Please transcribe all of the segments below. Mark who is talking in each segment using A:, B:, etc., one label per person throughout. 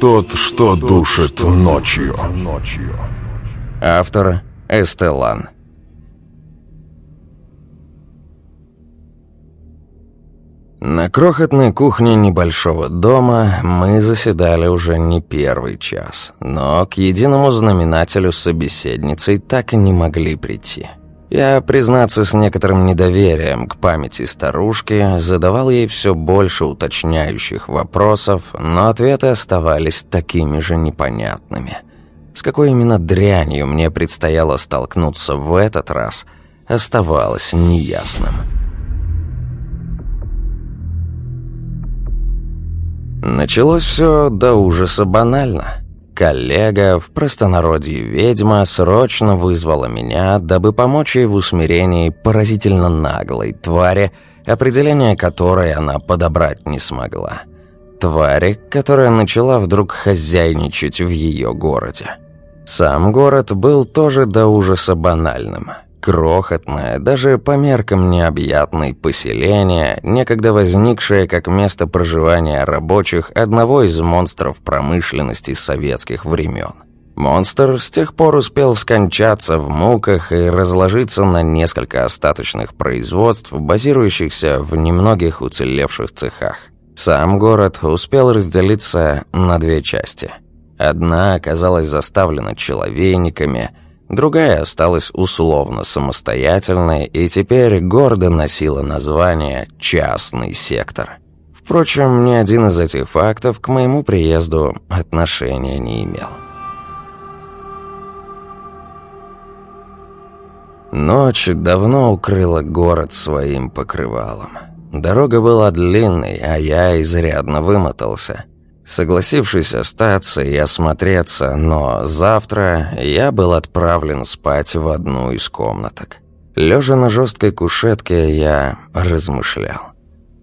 A: Тот, что душит ночью.
B: Автор Эстелан. На крохотной кухне небольшого дома мы заседали уже не первый час, но к единому знаменателю с собеседницей так и не могли прийти. Я, признаться, с некоторым недоверием к памяти старушки, задавал ей все больше уточняющих вопросов, но ответы оставались такими же непонятными. С какой именно дрянью мне предстояло столкнуться в этот раз, оставалось неясным. Началось все до ужаса банально. Коллега, в простонародье ведьма, срочно вызвала меня, дабы помочь ей в усмирении поразительно наглой твари, определение которой она подобрать не смогла. Твари, которая начала вдруг хозяйничать в ее городе. Сам город был тоже до ужаса банальным – Крохотное, даже по меркам необъятное поселение, некогда возникшее как место проживания рабочих одного из монстров промышленности советских времен. Монстр с тех пор успел скончаться в муках и разложиться на несколько остаточных производств, базирующихся в немногих уцелевших цехах. Сам город успел разделиться на две части. Одна оказалась заставлена человейниками – Другая осталась условно самостоятельной и теперь гордо носила название «частный сектор». Впрочем, ни один из этих фактов к моему приезду отношения не имел. Ночь давно укрыла город своим покрывалом. Дорога была длинной, а я изрядно вымотался. Согласившись остаться и осмотреться, но завтра я был отправлен спать в одну из комнаток. Лежа на жесткой кушетке, я размышлял.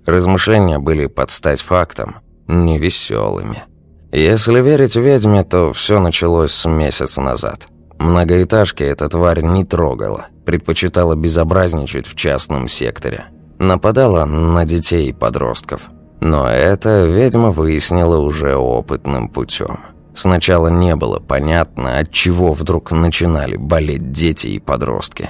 B: Размышления были под стать фактом, невеселыми. Если верить ведьме, то все началось с месяца назад. Многоэтажки эта тварь не трогала, предпочитала безобразничать в частном секторе. Нападала на детей и подростков – но это ведьма выяснила уже опытным путем. Сначала не было понятно, от чего вдруг начинали болеть дети и подростки.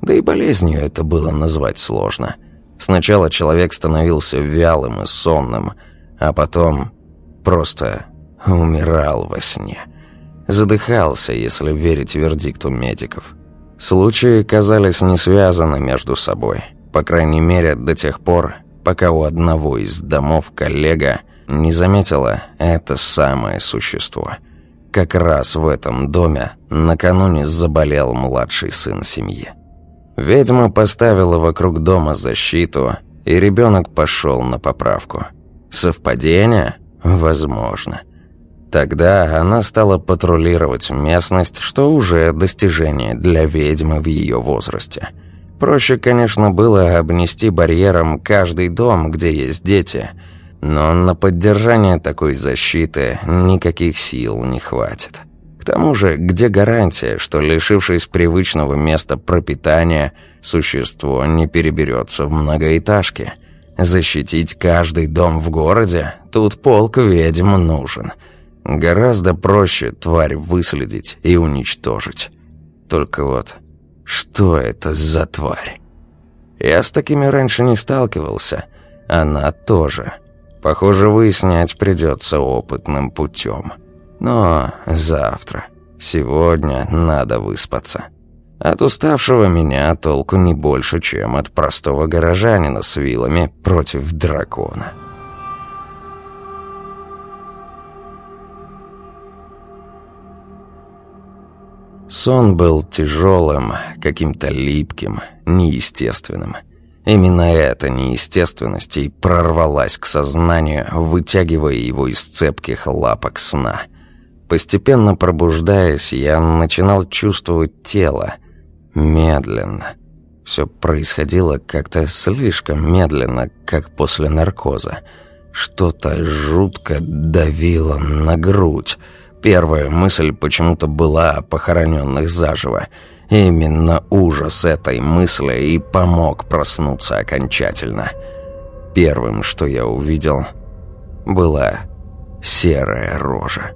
B: Да и болезнью это было назвать сложно. Сначала человек становился вялым и сонным, а потом просто умирал во сне. Задыхался, если верить вердикту медиков. Случаи казались не связаны между собой, по крайней мере до тех пор, пока у одного из домов коллега не заметила это самое существо. Как раз в этом доме накануне заболел младший сын семьи. Ведьма поставила вокруг дома защиту, и ребенок пошел на поправку. Совпадение? Возможно. Тогда она стала патрулировать местность, что уже достижение для ведьмы в ее возрасте – Проще, конечно, было обнести барьером каждый дом, где есть дети, но на поддержание такой защиты никаких сил не хватит. К тому же, где гарантия, что, лишившись привычного места пропитания, существо не переберется в многоэтажке? Защитить каждый дом в городе? Тут полк ведьм нужен. Гораздо проще тварь выследить и уничтожить. Только вот что это за тварь? Я с такими раньше не сталкивался. Она тоже. Похоже, выяснять придется опытным путем. Но завтра. Сегодня надо выспаться. От уставшего меня толку не больше, чем от простого горожанина с вилами против дракона. Сон был тяжелым, каким-то липким, неестественным. Именно эта неестественность и прорвалась к сознанию, вытягивая его из цепких лапок сна. Постепенно пробуждаясь, я начинал чувствовать тело. Медленно. Все происходило как-то слишком медленно, как после наркоза. Что-то жутко давило на грудь. Первая мысль почему-то была о похороненных заживо. Именно ужас этой мысли и помог проснуться окончательно. Первым, что я увидел, была серая рожа.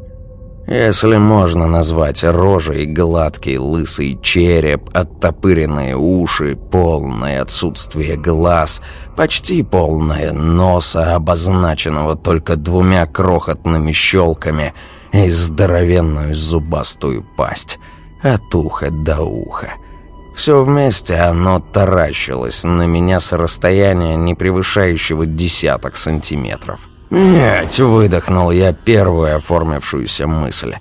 B: Если можно назвать рожей гладкий лысый череп, оттопыренные уши, полное отсутствие глаз, почти полное носа, обозначенного только двумя крохотными щелками, и здоровенную зубастую пасть, от уха до уха. Все вместе оно таращилось на меня с расстояния, не превышающего десяток сантиметров. «Нет!» — выдохнул я первую оформившуюся мысль.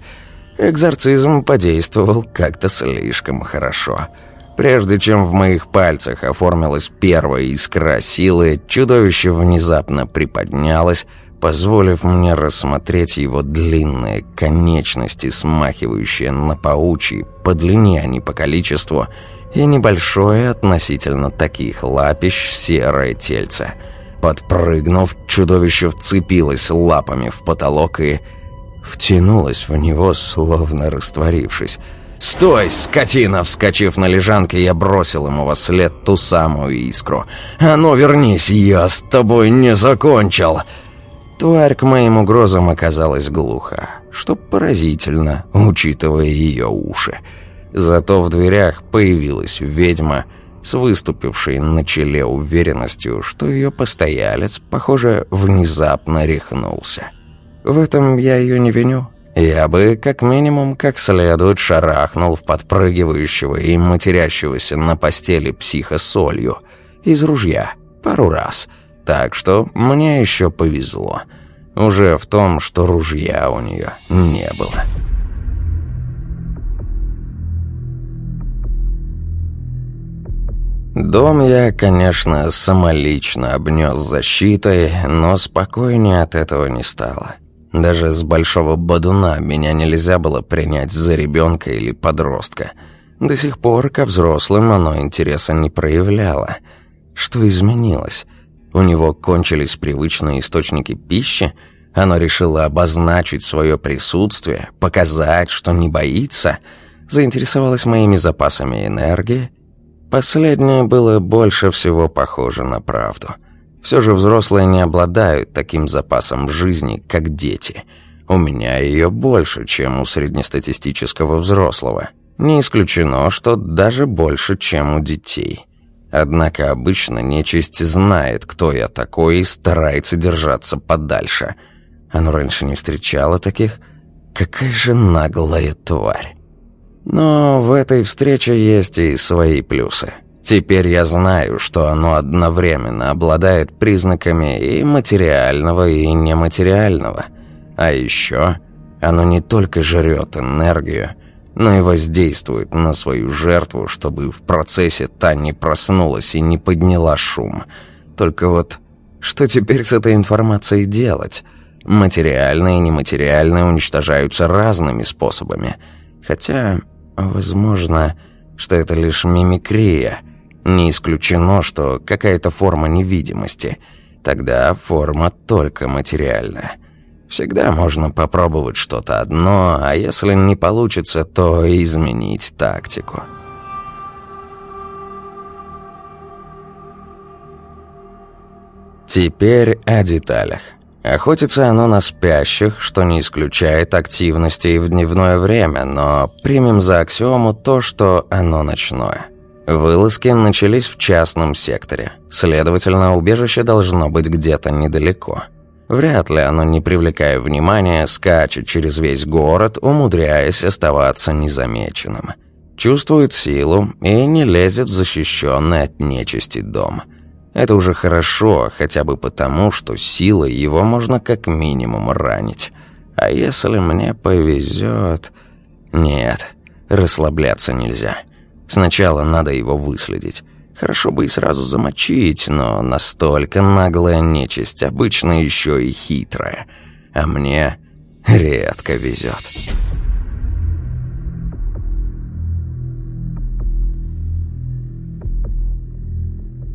B: Экзорцизм подействовал как-то слишком хорошо. Прежде чем в моих пальцах оформилась первая искра силы, чудовище внезапно приподнялось, позволив мне рассмотреть его длинные конечности, смахивающие на паучьи, по длине, а не по количеству, и небольшое относительно таких лапищ серое тельце — Подпрыгнув, чудовище вцепилось лапами в потолок и втянулось в него, словно растворившись. «Стой, скотина!» Вскочив на лежанке, я бросил ему во след ту самую искру. «А ну, вернись, я с тобой не закончил!» Тварь к моим угрозам оказалась глуха, что поразительно, учитывая ее уши. Зато в дверях появилась ведьма — с выступившей на челе уверенностью, что ее постоялец, похоже, внезапно рехнулся. В этом я ее не виню. Я бы, как минимум, как следует шарахнул в подпрыгивающего и матерящегося на постели психа солью из ружья пару раз. Так что мне еще повезло. Уже в том, что ружья у нее не было. Дом я, конечно, самолично обнес защитой, но спокойнее от этого не стало. Даже с большого бодуна меня нельзя было принять за ребенка или подростка. До сих пор ко взрослым оно интереса не проявляло. Что изменилось? У него кончились привычные источники пищи? Оно решило обозначить свое присутствие, показать, что не боится? Заинтересовалось моими запасами энергии? Последнее было больше всего похоже на правду. Все же взрослые не обладают таким запасом жизни, как дети. У меня ее больше, чем у среднестатистического взрослого. Не исключено, что даже больше, чем у детей. Однако обычно нечисть знает, кто я такой, и старается держаться подальше. Оно раньше не встречало таких. Какая же наглая тварь. Но в этой встрече есть и свои плюсы. Теперь я знаю, что оно одновременно обладает признаками и материального, и нематериального. А еще оно не только жрет энергию, но и воздействует на свою жертву, чтобы в процессе та не проснулась и не подняла шум. Только вот что теперь с этой информацией делать? Материальные и нематериальные уничтожаются разными способами. Хотя Возможно, что это лишь мимикрия. Не исключено, что какая-то форма невидимости. Тогда форма только материальная. Всегда можно попробовать что-то одно, а если не получится, то изменить тактику. Теперь о деталях. Охотится оно на спящих, что не исключает активности и в дневное время, но примем за аксиому то, что оно ночное. Вылазки начались в частном секторе. Следовательно, убежище должно быть где-то недалеко. Вряд ли оно, не привлекая внимания, скачет через весь город, умудряясь оставаться незамеченным. Чувствует силу и не лезет в защищенный от нечисти дом – это уже хорошо, хотя бы потому, что силой его можно как минимум ранить. А если мне повезет... Нет, расслабляться нельзя. Сначала надо его выследить. Хорошо бы и сразу замочить, но настолько наглая нечисть обычно еще и хитрая. А мне редко везет.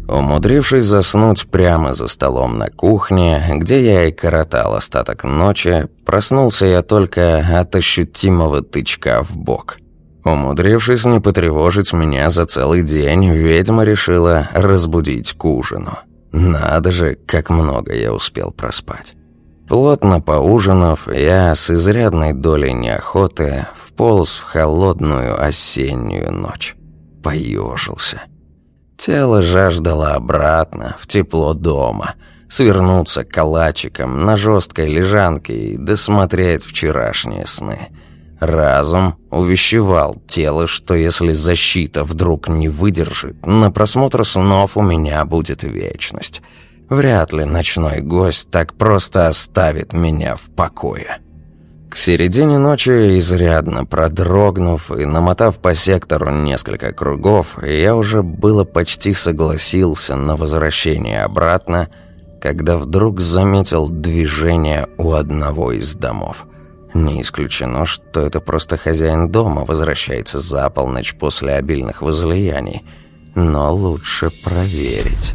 B: Умудрившись заснуть прямо за столом на кухне, где я и коротал остаток ночи, проснулся я только от ощутимого тычка в бок. Умудрившись не потревожить меня за целый день, ведьма решила разбудить к ужину. Надо же, как много я успел проспать. Плотно поужинав, я с изрядной долей неохоты вполз в холодную осеннюю ночь. Поежился. Тело жаждало обратно, в тепло дома, свернуться калачиком на жесткой лежанке и досмотреть вчерашние сны. Разум увещевал тело, что если защита вдруг не выдержит, на просмотр снов у меня будет вечность — Вряд ли ночной гость так просто оставит меня в покое. К середине ночи, изрядно продрогнув и намотав по сектору несколько кругов, я уже было почти согласился на возвращение обратно, когда вдруг заметил движение у одного из домов. Не исключено, что это просто хозяин дома возвращается за полночь после обильных возлияний, но лучше проверить.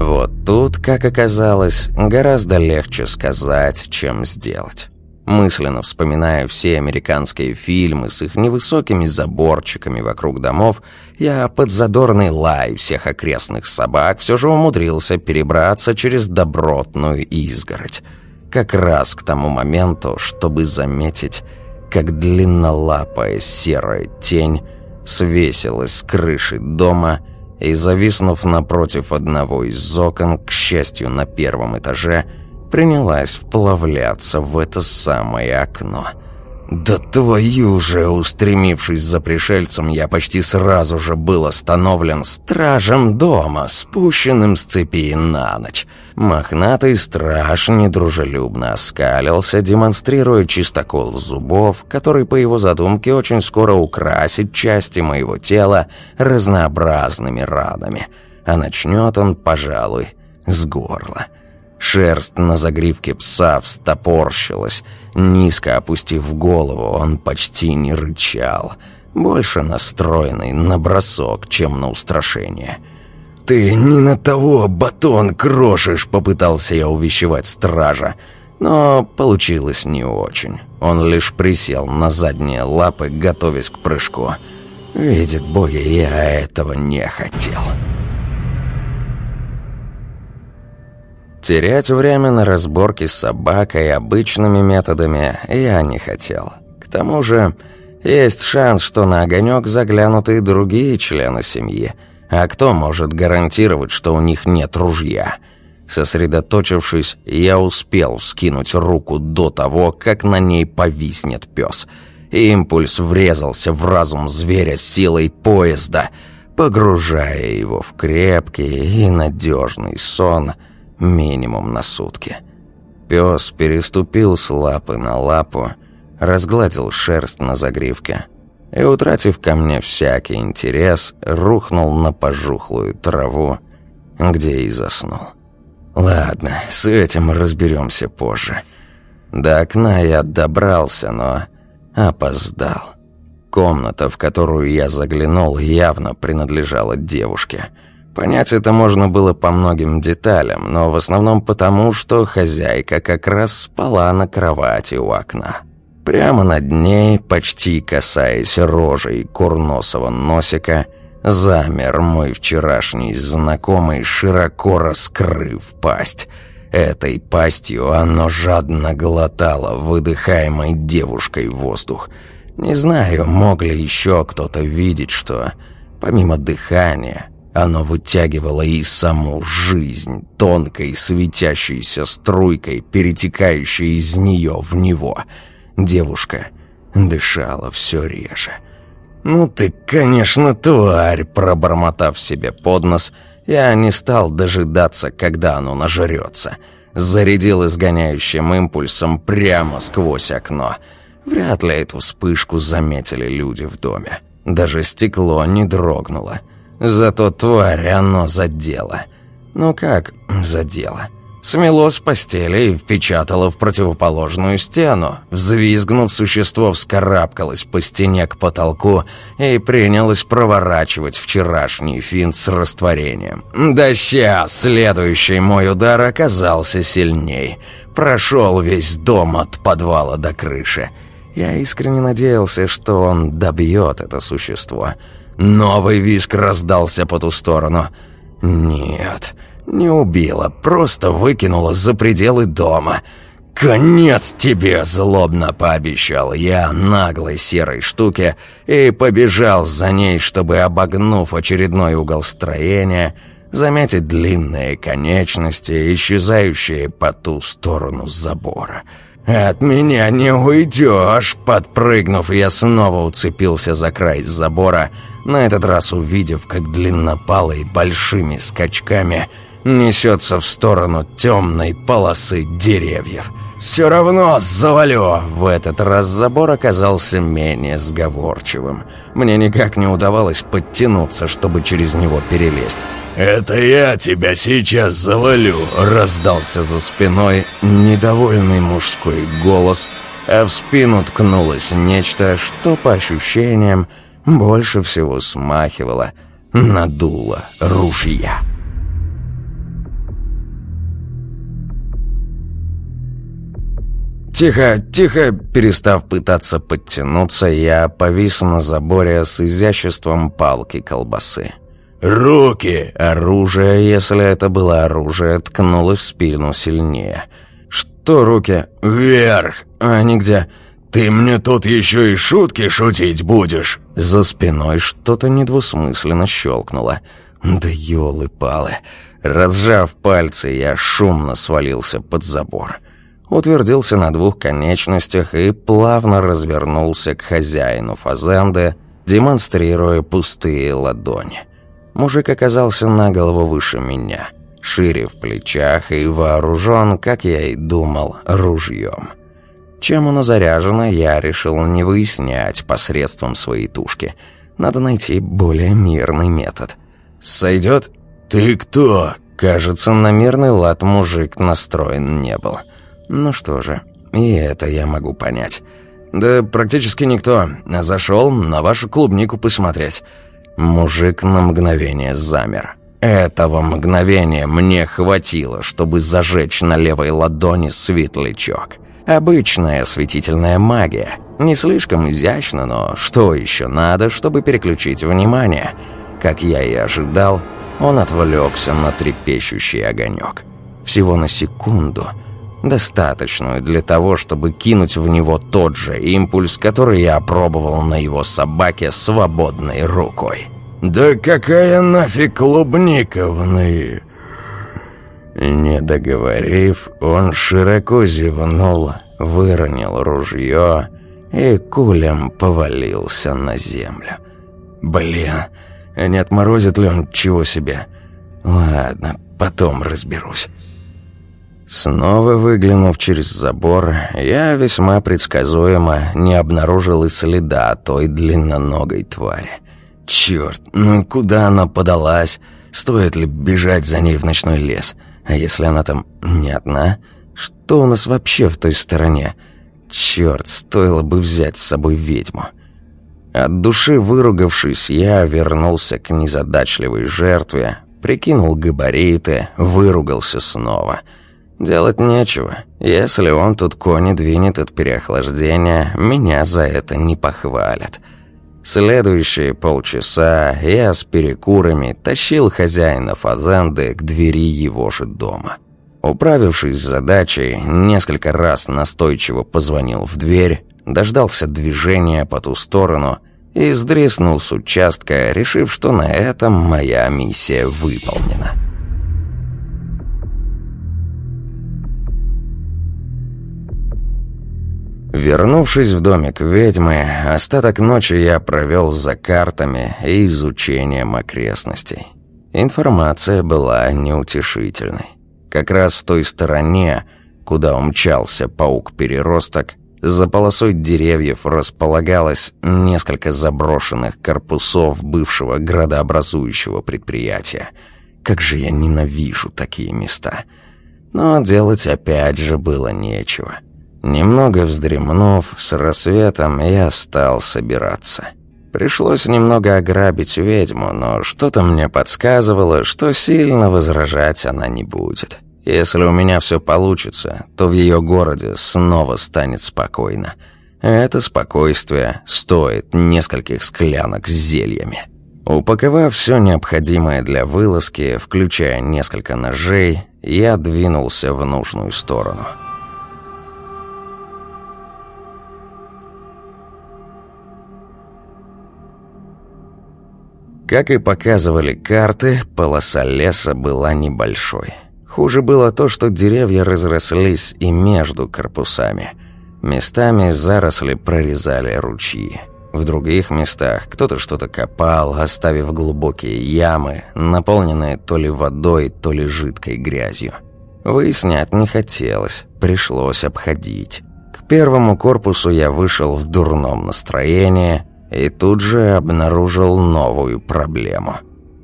B: Вот тут, как оказалось, гораздо легче сказать, чем сделать. Мысленно вспоминая все американские фильмы с их невысокими заборчиками вокруг домов, я под задорный лай всех окрестных собак все же умудрился перебраться через добротную изгородь. Как раз к тому моменту, чтобы заметить, как длиннолапая серая тень свесилась с крыши дома и, зависнув напротив одного из окон, к счастью, на первом этаже, принялась вплавляться в это самое окно – «Да твою же!» Устремившись за пришельцем, я почти сразу же был остановлен стражем дома, спущенным с цепи на ночь. Мохнатый страж недружелюбно оскалился, демонстрируя чистокол зубов, который, по его задумке, очень скоро украсит части моего тела разнообразными ранами. А начнет он, пожалуй, с горла. Шерсть на загривке пса встопорщилась. Низко опустив голову, он почти не рычал. Больше настроенный на бросок, чем на устрашение. «Ты не на того батон крошишь!» — попытался я увещевать стража. Но получилось не очень. Он лишь присел на задние лапы, готовясь к прыжку. Видит боги, я этого не хотел. Терять время на разборки с собакой обычными методами я не хотел. К тому же, есть шанс, что на огонек заглянут и другие члены семьи. А кто может гарантировать, что у них нет ружья? Сосредоточившись, я успел вскинуть руку до того, как на ней повиснет пес. Импульс врезался в разум зверя силой поезда, погружая его в крепкий и надежный сон – минимум на сутки. Пес переступил с лапы на лапу, разгладил шерсть на загривке и, утратив ко мне всякий интерес, рухнул на пожухлую траву, где и заснул. Ладно, с этим разберемся позже. До окна я добрался, но опоздал. Комната, в которую я заглянул, явно принадлежала девушке – Понять это можно было по многим деталям, но в основном потому, что хозяйка как раз спала на кровати у окна. Прямо над ней, почти касаясь рожей курносого носика, замер мой вчерашний знакомый, широко раскрыв пасть. Этой пастью оно жадно глотало выдыхаемой девушкой воздух. Не знаю, мог ли еще кто-то видеть, что, помимо дыхания, оно вытягивало и саму жизнь, тонкой светящейся струйкой, перетекающей из нее в него. Девушка дышала все реже. «Ну ты, конечно, тварь!» Пробормотав себе под нос, я не стал дожидаться, когда оно нажрется. Зарядил изгоняющим импульсом прямо сквозь окно. Вряд ли эту вспышку заметили люди в доме. Даже стекло не дрогнуло. Зато тварь оно задело. Ну как задело? Смело с постели и впечатало в противоположную стену. Взвизгнув, существо вскарабкалось по стене к потолку и принялось проворачивать вчерашний финт с растворением. Да сейчас следующий мой удар оказался сильней. Прошел весь дом от подвала до крыши. Я искренне надеялся, что он добьет это существо. Новый виск раздался по ту сторону. Нет, не убила, просто выкинула за пределы дома. «Конец тебе!» – злобно пообещал я наглой серой штуке и побежал за ней, чтобы, обогнув очередной угол строения, заметить длинные конечности, исчезающие по ту сторону забора. «От меня не уйдешь!» Подпрыгнув, я снова уцепился за край забора, на этот раз увидев, как длиннопалый большими скачками несется в сторону темной полосы деревьев – «Все равно завалю!» В этот раз забор оказался менее сговорчивым. Мне никак не удавалось подтянуться, чтобы через него перелезть.
A: «Это я тебя сейчас завалю!» Раздался за спиной недовольный мужской голос, а в спину ткнулось нечто, что по ощущениям больше всего смахивало на дуло ружья.
B: «Тихо, тихо!» Перестав пытаться подтянуться, я повис на заборе с изяществом палки колбасы.
A: «Руки!»
B: Оружие, если это было оружие, ткнулось в спину сильнее. «Что руки?»
A: «Вверх!»
B: «А нигде!»
A: «Ты мне тут еще и шутки шутить будешь!»
B: За спиной что-то недвусмысленно щелкнуло. «Да елы-палы!» Разжав пальцы, я шумно свалился под забор утвердился на двух конечностях и плавно развернулся к хозяину фазенды, демонстрируя пустые ладони. Мужик оказался на голову выше меня, шире в плечах и вооружен, как я и думал, ружьем. Чем оно заряжено, я решил не выяснять посредством своей тушки. Надо найти более мирный метод. «Сойдет?»
A: «Ты кто?»
B: Кажется, на мирный лад мужик настроен не был. Ну что же, и это я могу понять. Да практически никто. Зашел на вашу клубнику посмотреть. Мужик на мгновение замер. Этого мгновения мне хватило, чтобы зажечь на левой ладони светлячок. Обычная осветительная магия. Не слишком изящно, но что еще надо, чтобы переключить внимание? Как я и ожидал, он отвлекся на трепещущий огонек. Всего на секунду — достаточную для того, чтобы кинуть в него тот же импульс, который я опробовал на его собаке свободной рукой.
A: «Да какая нафиг клубниковны!»
B: Не договорив, он широко зевнул, выронил ружье и кулем повалился на землю. «Блин, не отморозит ли он чего себе? Ладно, потом разберусь». Снова выглянув через забор, я весьма предсказуемо не обнаружил и следа той длинноногой твари. Черт, ну куда она подалась? Стоит ли бежать за ней в ночной лес? А если она там не одна? Что у нас вообще в той стороне? Черт, стоило бы взять с собой ведьму. От души выругавшись, я вернулся к незадачливой жертве, прикинул габариты, выругался снова — Делать нечего. Если он тут кони двинет от переохлаждения, меня за это не похвалят. Следующие полчаса я с перекурами тащил хозяина фазенды к двери его же дома. Управившись с задачей, несколько раз настойчиво позвонил в дверь, дождался движения по ту сторону и сдреснул с участка, решив, что на этом моя миссия выполнена. Вернувшись в домик ведьмы, остаток ночи я провел за картами и изучением окрестностей. Информация была неутешительной. Как раз в той стороне, куда умчался паук-переросток, за полосой деревьев располагалось несколько заброшенных корпусов бывшего градообразующего предприятия. Как же я ненавижу такие места. Но делать опять же было нечего. Немного вздремнув, с рассветом я стал собираться. Пришлось немного ограбить ведьму, но что-то мне подсказывало, что сильно возражать она не будет. Если у меня все получится, то в ее городе снова станет спокойно. Это спокойствие стоит нескольких склянок с зельями. Упаковав все необходимое для вылазки, включая несколько ножей, я двинулся в нужную сторону. Как и показывали карты, полоса леса была небольшой. Хуже было то, что деревья разрослись и между корпусами. Местами заросли прорезали ручьи. В других местах кто-то что-то копал, оставив глубокие ямы, наполненные то ли водой, то ли жидкой грязью. Выяснять не хотелось, пришлось обходить. К первому корпусу я вышел в дурном настроении и тут же обнаружил новую проблему.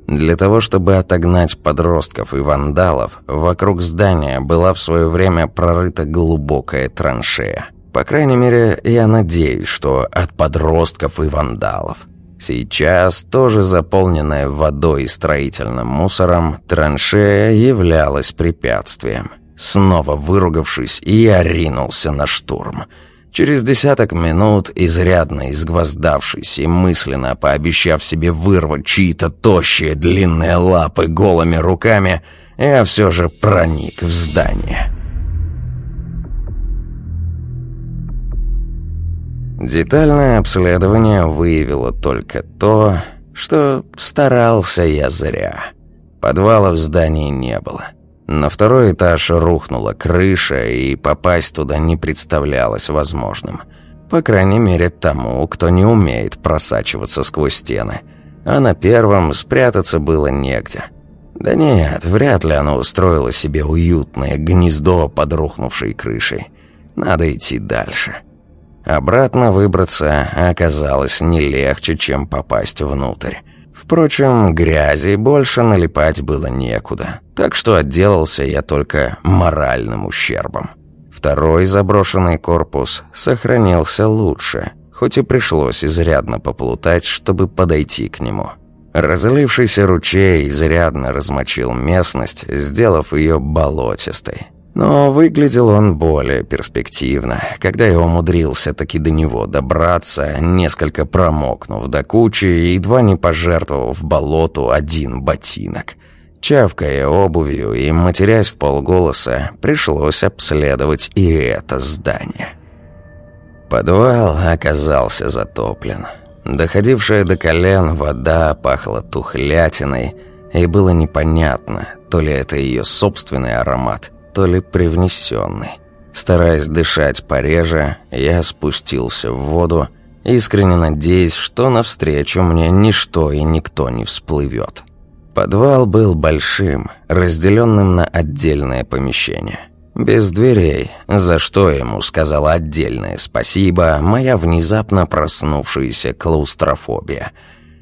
B: Для того, чтобы отогнать подростков и вандалов, вокруг здания была в свое время прорыта глубокая траншея – по крайней мере, я надеюсь, что от подростков и вандалов. Сейчас, тоже заполненная водой и строительным мусором, траншея являлась препятствием. Снова выругавшись, я ринулся на штурм. Через десяток минут, изрядно изгвоздавшись и мысленно пообещав себе вырвать чьи-то тощие длинные лапы голыми руками, я все же проник в здание. Детальное обследование выявило только то, что старался я зря. Подвала в здании не было. На второй этаж рухнула крыша, и попасть туда не представлялось возможным. По крайней мере, тому, кто не умеет просачиваться сквозь стены. А на первом спрятаться было негде. Да нет, вряд ли оно устроило себе уютное гнездо под рухнувшей крышей. Надо идти дальше. Обратно выбраться оказалось не легче, чем попасть внутрь. Впрочем, грязи больше налипать было некуда, так что отделался я только моральным ущербом. Второй заброшенный корпус сохранился лучше, хоть и пришлось изрядно поплутать, чтобы подойти к нему. Разлившийся ручей изрядно размочил местность, сделав ее болотистой. Но выглядел он более перспективно, когда я умудрился таки до него добраться, несколько промокнув до кучи и едва не пожертвовав болоту один ботинок. Чавкая обувью и матерясь в полголоса, пришлось обследовать и это здание. Подвал оказался затоплен. Доходившая до колен вода пахла тухлятиной, и было непонятно, то ли это ее собственный аромат – то ли привнесенный. Стараясь дышать пореже, я спустился в воду, искренне надеясь, что навстречу мне ничто и никто не всплывет. Подвал был большим, разделенным на отдельное помещение. Без дверей, за что ему сказала отдельное спасибо моя внезапно проснувшаяся клаустрофобия.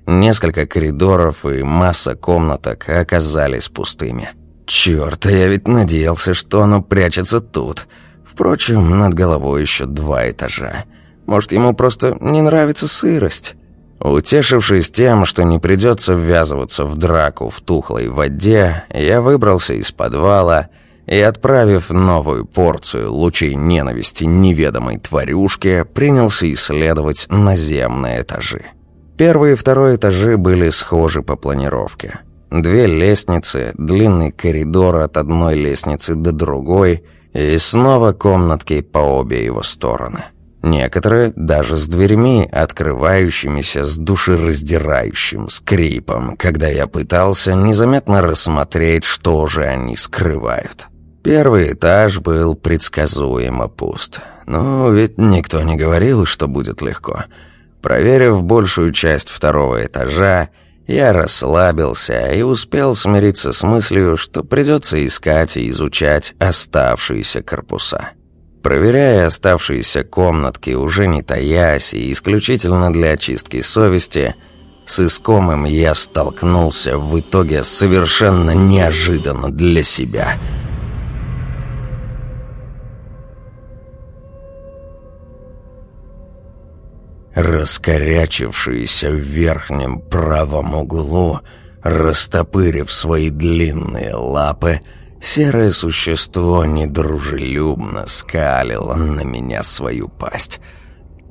B: Несколько коридоров и масса комнаток оказались пустыми. Черт, я ведь надеялся, что оно прячется тут. Впрочем, над головой еще два этажа. Может, ему просто не нравится сырость? Утешившись тем, что не придется ввязываться в драку в тухлой воде, я выбрался из подвала и, отправив новую порцию лучей ненависти неведомой тварюшке, принялся исследовать наземные этажи. Первый и второй этажи были схожи по планировке. Две лестницы, длинный коридор от одной лестницы до другой и снова комнатки по обе его стороны. Некоторые даже с дверьми, открывающимися с душераздирающим скрипом, когда я пытался незаметно рассмотреть, что же они скрывают. Первый этаж был предсказуемо пуст. Но ведь никто не говорил, что будет легко. Проверив большую часть второго этажа, я расслабился и успел смириться с мыслью, что придется искать и изучать оставшиеся корпуса. Проверяя оставшиеся комнатки, уже не таясь и исключительно для очистки совести, с искомым я столкнулся в итоге совершенно неожиданно для себя – раскорячившееся в верхнем правом углу, растопырив свои длинные лапы, серое существо недружелюбно скалило на меня свою пасть.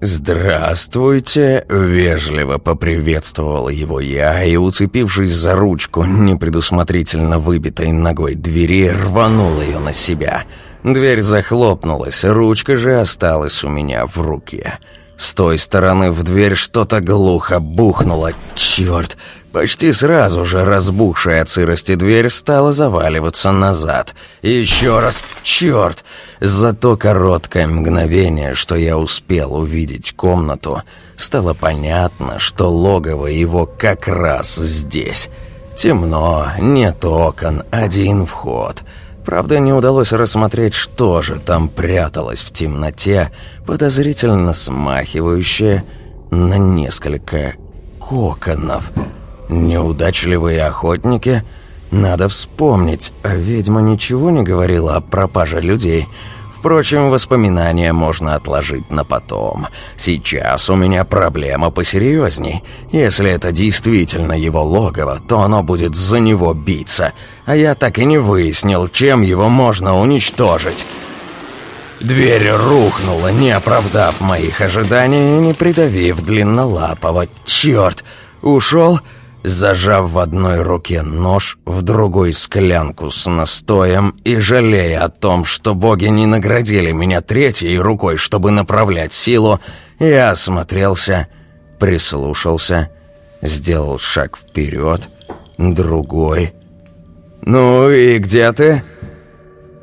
B: «Здравствуйте!» — вежливо поприветствовал его я и, уцепившись за ручку, непредусмотрительно выбитой ногой двери, рванул ее на себя. Дверь захлопнулась, ручка же осталась у меня в руке. С той стороны в дверь что-то глухо бухнуло. Черт! Почти сразу же разбухшая от сырости дверь стала заваливаться назад. еще раз, черт! За то короткое мгновение, что я успел увидеть комнату, стало понятно, что логово его как раз здесь. Темно, нет окон, один вход. Правда, не удалось рассмотреть, что же там пряталось в темноте, подозрительно смахивающее на несколько коконов — Неудачливые охотники? Надо вспомнить, а ведьма ничего не говорила о пропаже людей. Впрочем, воспоминания можно отложить на потом. Сейчас у меня проблема посерьезней. Если это действительно его логово, то оно будет за него биться. А я так и не выяснил, чем его можно уничтожить. Дверь рухнула, не оправдав моих ожиданий и не придавив длиннолапого. Черт! Ушел? Зажав в одной руке нож, в другой склянку с настоем и жалея о том, что боги не наградили меня третьей рукой, чтобы направлять силу, я осмотрелся, прислушался, сделал шаг вперед, другой. «Ну и где ты?»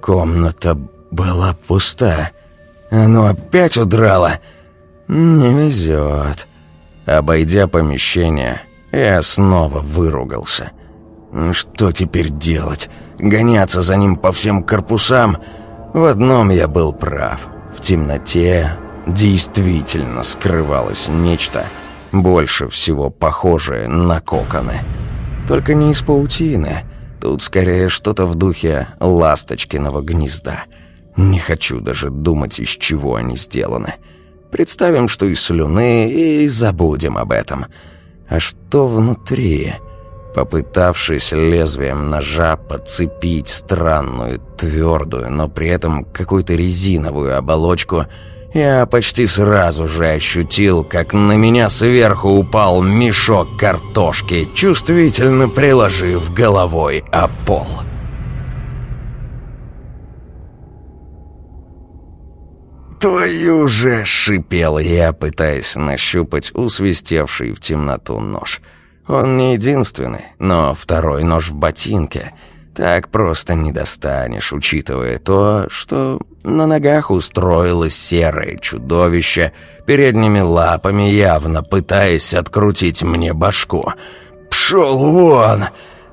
B: Комната была пуста. Оно опять удрало. Не везет. Обойдя помещение, я снова выругался. Ну что теперь делать? Гоняться за ним по всем корпусам? В одном я был прав. В темноте действительно скрывалось нечто, больше всего похожее на коконы. Только не из паутины. Тут скорее что-то в духе ласточкиного гнезда. Не хочу даже думать, из чего они сделаны. Представим, что из слюны, и забудем об этом. — а что внутри? Попытавшись лезвием ножа подцепить странную, твердую, но при этом какую-то резиновую оболочку, я почти сразу же ощутил, как на меня сверху упал мешок картошки, чувствительно приложив головой о пол. «Твою же!» — шипел я, пытаясь нащупать усвистевший в темноту нож. Он не единственный, но второй нож в ботинке. Так просто не достанешь, учитывая то, что на ногах устроилось серое чудовище, передними лапами явно пытаясь открутить мне башку. «Пшел вон!»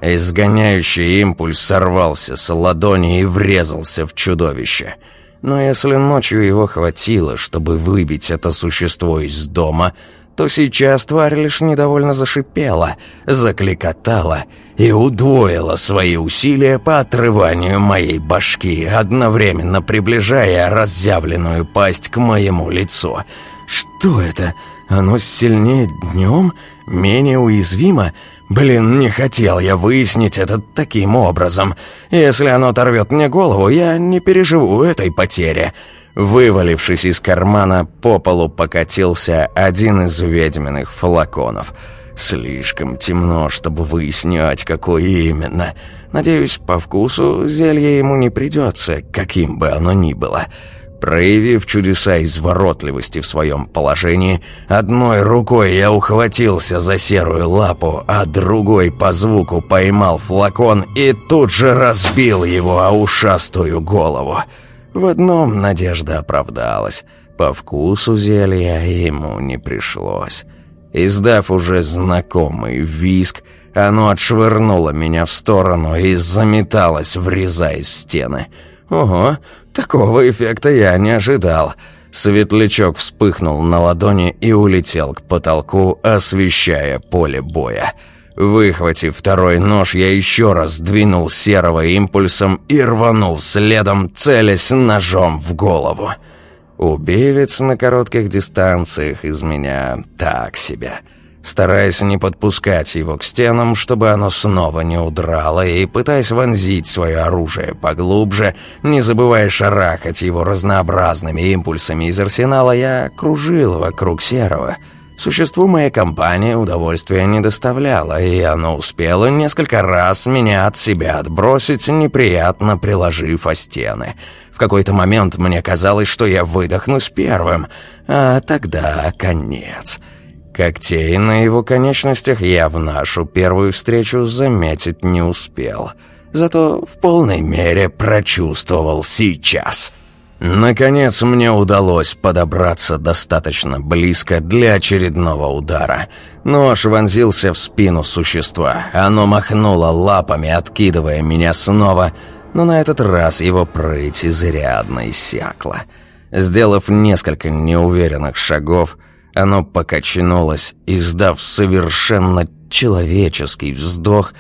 B: Изгоняющий импульс сорвался с ладони и врезался в чудовище — но если ночью его хватило, чтобы выбить это существо из дома, то сейчас тварь лишь недовольно зашипела, закликотала и удвоила свои усилия по отрыванию моей башки, одновременно приближая разъявленную пасть к моему лицу. «Что это? Оно сильнее днем? Менее уязвимо?» Блин, не хотел я выяснить это таким образом. Если оно оторвет мне голову, я не переживу этой потери. Вывалившись из кармана, по полу покатился один из ведьминых флаконов. Слишком темно, чтобы выяснять, какой именно. Надеюсь, по вкусу зелье ему не придется, каким бы оно ни было. Проявив чудеса изворотливости в своем положении, одной рукой я ухватился за серую лапу, а другой по звуку поймал флакон и тут же разбил его о ушастую голову. В одном надежда оправдалась. По вкусу зелья ему не пришлось. Издав уже знакомый виск, оно отшвырнуло меня в сторону и заметалось, врезаясь в стены. «Ого, Такого эффекта я не ожидал. Светлячок вспыхнул на ладони и улетел к потолку, освещая поле боя. Выхватив второй нож, я еще раз двинул серого импульсом и рванул следом, целясь ножом в голову. Убивец на коротких дистанциях из меня так себе. Стараясь не подпускать его к стенам, чтобы оно снова не удрало, и пытаясь вонзить свое оружие поглубже, не забывая шарахать его разнообразными импульсами из арсенала, я кружил вокруг Серого. Существу моей компании удовольствия не доставляло, и оно успело несколько раз меня от себя отбросить, неприятно приложив о стены. В какой-то момент мне казалось, что я выдохнусь первым, а тогда конец. Когтей на его конечностях я в нашу первую встречу заметить не успел. Зато в полной мере прочувствовал сейчас. Наконец мне удалось подобраться достаточно близко для очередного удара. Нож вонзился в спину существа. Оно махнуло лапами, откидывая меня снова, но на этот раз его прыть изрядно иссякла. Сделав несколько неуверенных шагов, оно покачнулось, издав совершенно человеческий вздох,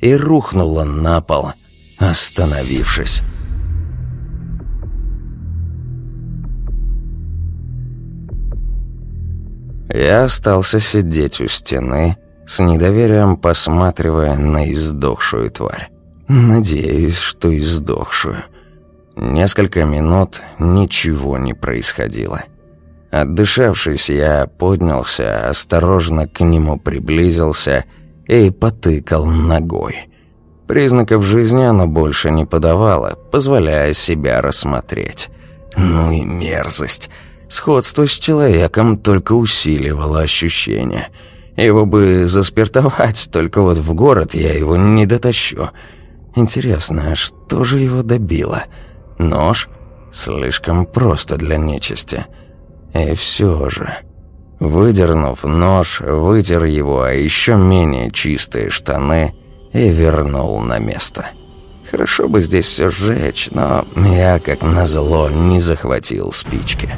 B: и рухнуло на пол, остановившись. Я остался сидеть у стены, с недоверием посматривая на издохшую тварь. Надеюсь, что издохшую. Несколько минут ничего не происходило. Отдышавшись, я поднялся, осторожно к нему приблизился и потыкал ногой. Признаков жизни оно больше не подавало, позволяя себя рассмотреть. Ну и мерзость. Сходство с человеком только усиливало ощущение. Его бы заспиртовать, только вот в город я его не дотащу. Интересно, а что же его добило? Нож? Слишком просто для нечисти. И все же... Выдернув нож, вытер его, а еще менее чистые штаны и вернул на место. Хорошо бы здесь все сжечь, но я, как назло, не захватил спички.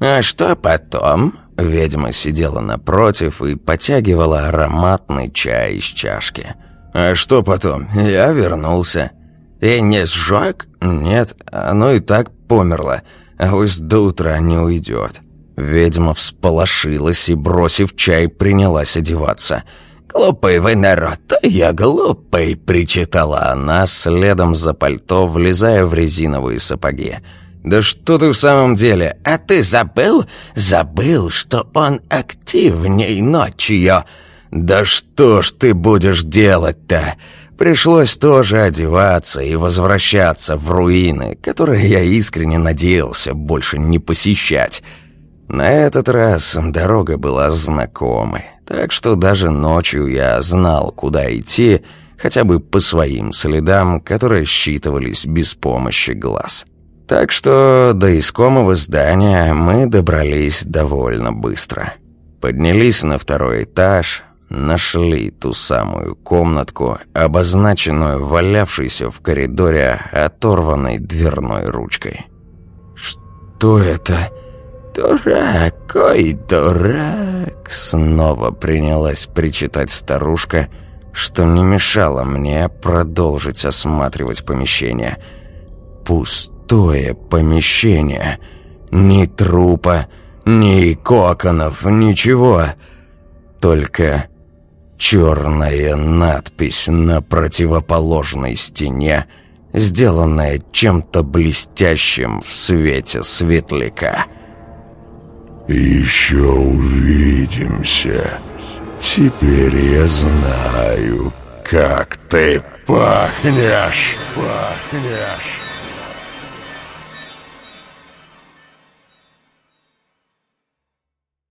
B: А что потом? Ведьма сидела напротив и потягивала ароматный чай из чашки. А что потом? Я вернулся. «И не сжег?» «Нет, оно и так померло, а вось до утра не уйдет». Ведьма всполошилась и, бросив чай, принялась одеваться. «Глупый вы народ, а я глупый!» — причитала она, следом за пальто, влезая в резиновые сапоги. «Да что ты в самом деле? А ты забыл? Забыл, что он активней ночью!» «Да что ж ты будешь делать-то? Пришлось тоже одеваться и возвращаться в руины, которые я искренне надеялся больше не посещать. На этот раз дорога была знакомой, так что даже ночью я знал, куда идти, хотя бы по своим следам, которые считывались без помощи глаз. Так что до искомого здания мы добрались довольно быстро. Поднялись на второй этаж, нашли ту самую комнатку, обозначенную валявшейся в коридоре оторванной дверной ручкой. «Что это?» «Дурак, ой, дурак!» Снова принялась причитать старушка, что не мешало мне продолжить осматривать помещение. Пустое помещение. Ни трупа, ни коконов, ничего. Только Черная надпись на противоположной стене, сделанная чем-то блестящим в свете светляка.
C: «Еще увидимся. Теперь я знаю, как ты пахнешь, пахнешь».